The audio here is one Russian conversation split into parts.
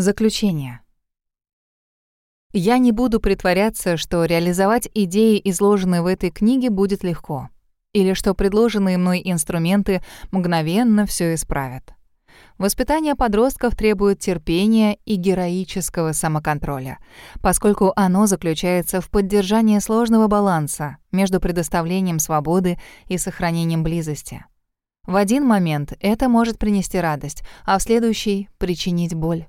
Заключение. Я не буду притворяться, что реализовать идеи, изложенные в этой книге, будет легко, или что предложенные мной инструменты мгновенно все исправят. Воспитание подростков требует терпения и героического самоконтроля, поскольку оно заключается в поддержании сложного баланса между предоставлением свободы и сохранением близости. В один момент это может принести радость, а в следующий — причинить боль.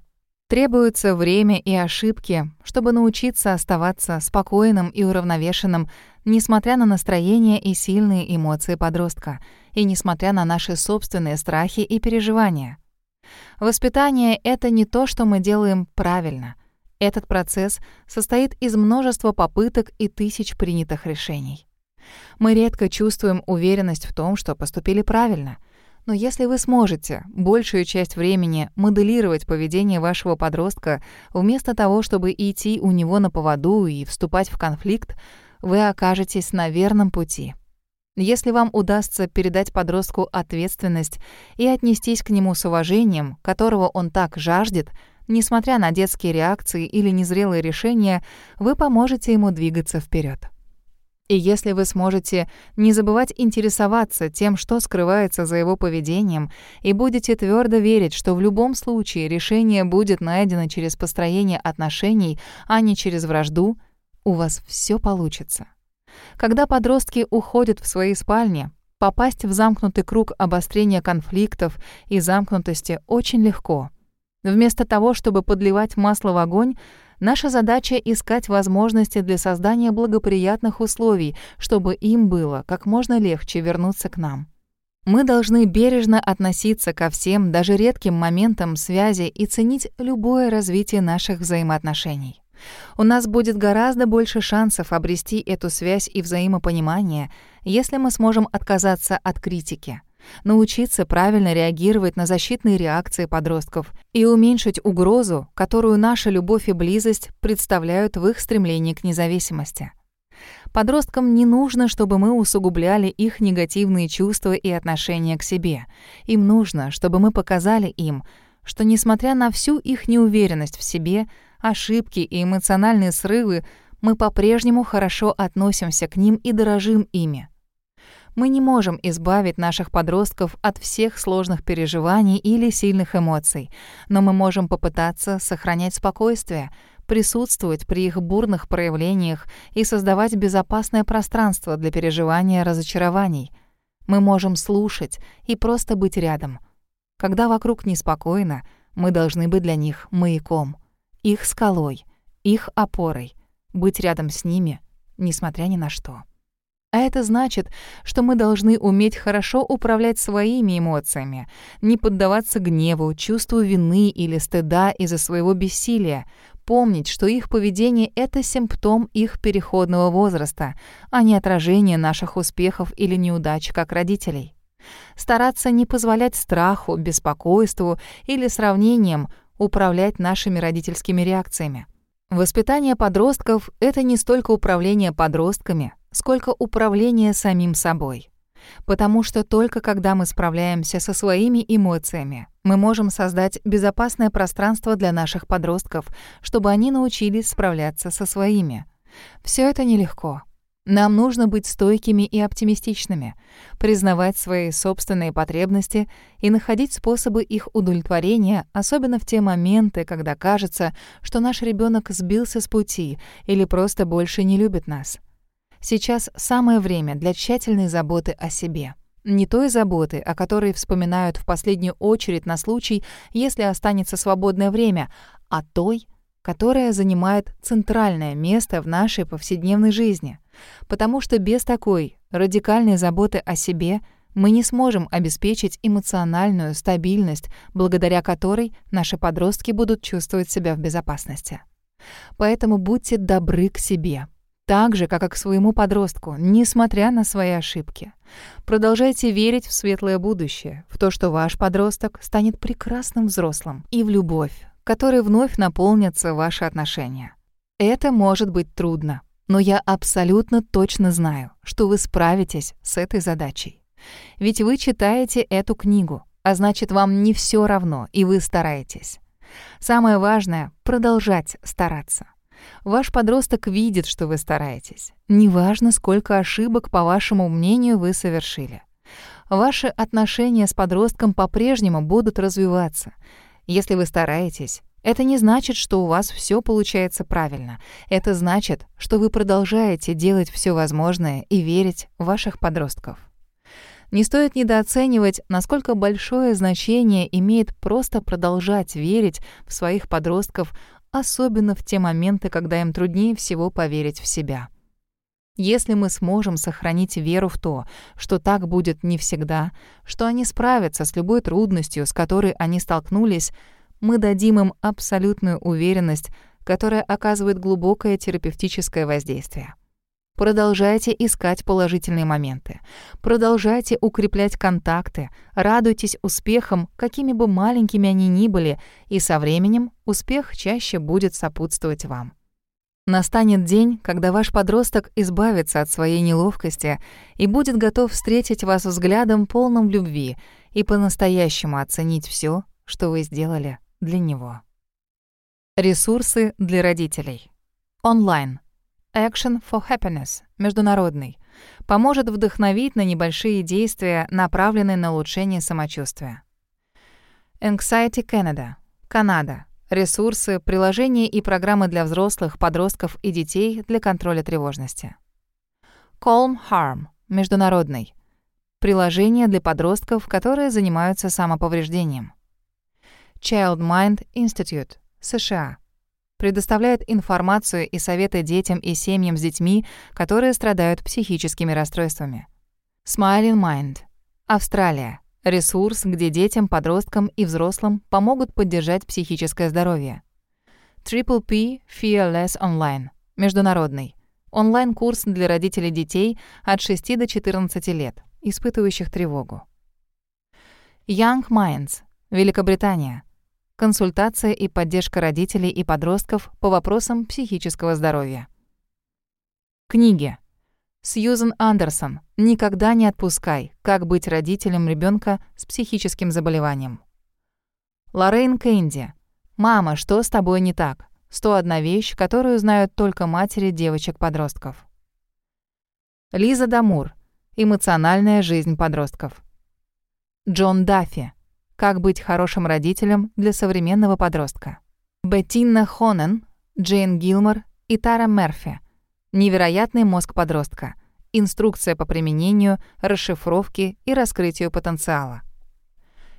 Требуется время и ошибки, чтобы научиться оставаться спокойным и уравновешенным, несмотря на настроение и сильные эмоции подростка, и несмотря на наши собственные страхи и переживания. Воспитание — это не то, что мы делаем правильно. Этот процесс состоит из множества попыток и тысяч принятых решений. Мы редко чувствуем уверенность в том, что поступили правильно. Но если вы сможете большую часть времени моделировать поведение вашего подростка, вместо того, чтобы идти у него на поводу и вступать в конфликт, вы окажетесь на верном пути. Если вам удастся передать подростку ответственность и отнестись к нему с уважением, которого он так жаждет, несмотря на детские реакции или незрелые решения, вы поможете ему двигаться вперед. И если вы сможете не забывать интересоваться тем, что скрывается за его поведением, и будете твердо верить, что в любом случае решение будет найдено через построение отношений, а не через вражду, у вас все получится. Когда подростки уходят в свои спальни, попасть в замкнутый круг обострения конфликтов и замкнутости очень легко. Вместо того, чтобы подливать масло в огонь, наша задача — искать возможности для создания благоприятных условий, чтобы им было как можно легче вернуться к нам. Мы должны бережно относиться ко всем, даже редким моментам связи и ценить любое развитие наших взаимоотношений. У нас будет гораздо больше шансов обрести эту связь и взаимопонимание, если мы сможем отказаться от критики, научиться правильно реагировать на защитные реакции подростков и уменьшить угрозу, которую наша любовь и близость представляют в их стремлении к независимости. Подросткам не нужно, чтобы мы усугубляли их негативные чувства и отношения к себе. Им нужно, чтобы мы показали им, что, несмотря на всю их неуверенность в себе, ошибки и эмоциональные срывы, мы по-прежнему хорошо относимся к ним и дорожим ими. Мы не можем избавить наших подростков от всех сложных переживаний или сильных эмоций, но мы можем попытаться сохранять спокойствие, присутствовать при их бурных проявлениях и создавать безопасное пространство для переживания разочарований. Мы можем слушать и просто быть рядом. Когда вокруг неспокойно, мы должны быть для них маяком их скалой, их опорой, быть рядом с ними, несмотря ни на что. А это значит, что мы должны уметь хорошо управлять своими эмоциями, не поддаваться гневу, чувству вины или стыда из-за своего бессилия, помнить, что их поведение — это симптом их переходного возраста, а не отражение наших успехов или неудач как родителей. Стараться не позволять страху, беспокойству или сравнениям управлять нашими родительскими реакциями. Воспитание подростков — это не столько управление подростками, сколько управление самим собой. Потому что только когда мы справляемся со своими эмоциями, мы можем создать безопасное пространство для наших подростков, чтобы они научились справляться со своими. Все это нелегко. Нам нужно быть стойкими и оптимистичными, признавать свои собственные потребности и находить способы их удовлетворения, особенно в те моменты, когда кажется, что наш ребенок сбился с пути или просто больше не любит нас. Сейчас самое время для тщательной заботы о себе. Не той заботы, о которой вспоминают в последнюю очередь на случай, если останется свободное время, а той, которая занимает центральное место в нашей повседневной жизни. Потому что без такой радикальной заботы о себе мы не сможем обеспечить эмоциональную стабильность, благодаря которой наши подростки будут чувствовать себя в безопасности. Поэтому будьте добры к себе, так же, как и к своему подростку, несмотря на свои ошибки. Продолжайте верить в светлое будущее, в то, что ваш подросток станет прекрасным взрослым и в любовь, которой вновь наполнятся ваши отношения. Это может быть трудно, но я абсолютно точно знаю, что вы справитесь с этой задачей. Ведь вы читаете эту книгу, а значит, вам не все равно, и вы стараетесь. Самое важное — продолжать стараться. Ваш подросток видит, что вы стараетесь. Неважно, сколько ошибок, по вашему мнению, вы совершили. Ваши отношения с подростком по-прежнему будут развиваться. Если вы стараетесь, это не значит, что у вас все получается правильно. Это значит, что вы продолжаете делать все возможное и верить в ваших подростков. Не стоит недооценивать, насколько большое значение имеет просто продолжать верить в своих подростков, особенно в те моменты, когда им труднее всего поверить в себя. Если мы сможем сохранить веру в то, что так будет не всегда, что они справятся с любой трудностью, с которой они столкнулись, мы дадим им абсолютную уверенность, которая оказывает глубокое терапевтическое воздействие. Продолжайте искать положительные моменты. Продолжайте укреплять контакты. Радуйтесь успехам, какими бы маленькими они ни были, и со временем успех чаще будет сопутствовать вам. Настанет день, когда ваш подросток избавится от своей неловкости и будет готов встретить вас взглядом полным любви и по-настоящему оценить все, что вы сделали для него. Ресурсы для родителей. Онлайн. Action for Happiness, международный, поможет вдохновить на небольшие действия, направленные на улучшение самочувствия. Anxiety Canada, Канада. Ресурсы, приложения и программы для взрослых, подростков и детей для контроля тревожности. Calm Harm, международный. Приложение для подростков, которые занимаются самоповреждением. Child Mind Institute, США предоставляет информацию и советы детям и семьям с детьми, которые страдают психическими расстройствами. Smiling Mind. Австралия. Ресурс, где детям, подросткам и взрослым помогут поддержать психическое здоровье. Triple P Fearless Online. Международный. Онлайн-курс для родителей детей от 6 до 14 лет, испытывающих тревогу. Young Minds. Великобритания консультация и поддержка родителей и подростков по вопросам психического здоровья. Книги. Сьюзен Андерсон «Никогда не отпускай. Как быть родителем ребенка с психическим заболеванием». Лоррейн Кэнди «Мама, что с тобой не так? 101 вещь, которую знают только матери девочек-подростков». Лиза Дамур «Эмоциональная жизнь подростков». Джон Даффи как быть хорошим родителем для современного подростка. Беттинна Хонен, Джейн Гилмор и Тара Мерфи. Невероятный мозг подростка. Инструкция по применению, расшифровке и раскрытию потенциала.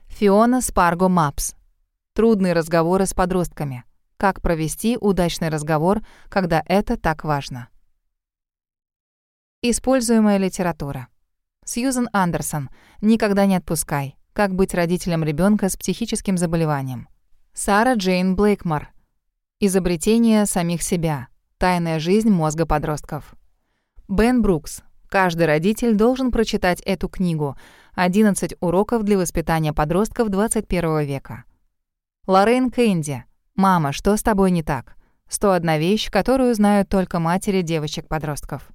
Фиона Спарго Мапс. Трудные разговоры с подростками. Как провести удачный разговор, когда это так важно. Используемая литература. Сьюзен Андерсон. «Никогда не отпускай. Как быть родителем ребенка с психическим заболеванием. Сара Джейн Блейкмор. Изобретение самих себя. Тайная жизнь мозга подростков. Бен Брукс. Каждый родитель должен прочитать эту книгу. 11 уроков для воспитания подростков 21 века. Лоррейн Кэнди. «Мама, что с тобой не так?» 101 вещь, которую знают только матери девочек-подростков.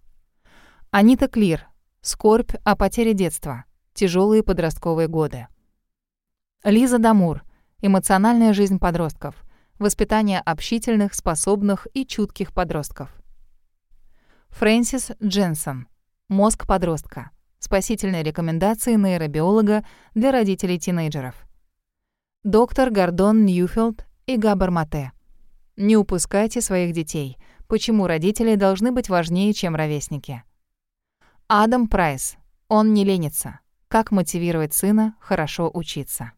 Анита Клир. «Скорбь о потере детства тяжелые подростковые годы. Лиза Дамур. Эмоциональная жизнь подростков. Воспитание общительных, способных и чутких подростков. Фрэнсис Дженсон. Мозг подростка. Спасительные рекомендации нейробиолога для родителей тинейджеров. Доктор Гордон Ньюфилд и Габар Мате. Не упускайте своих детей. Почему родители должны быть важнее, чем ровесники? Адам Прайс. Он не ленится. Как мотивировать сына хорошо учиться?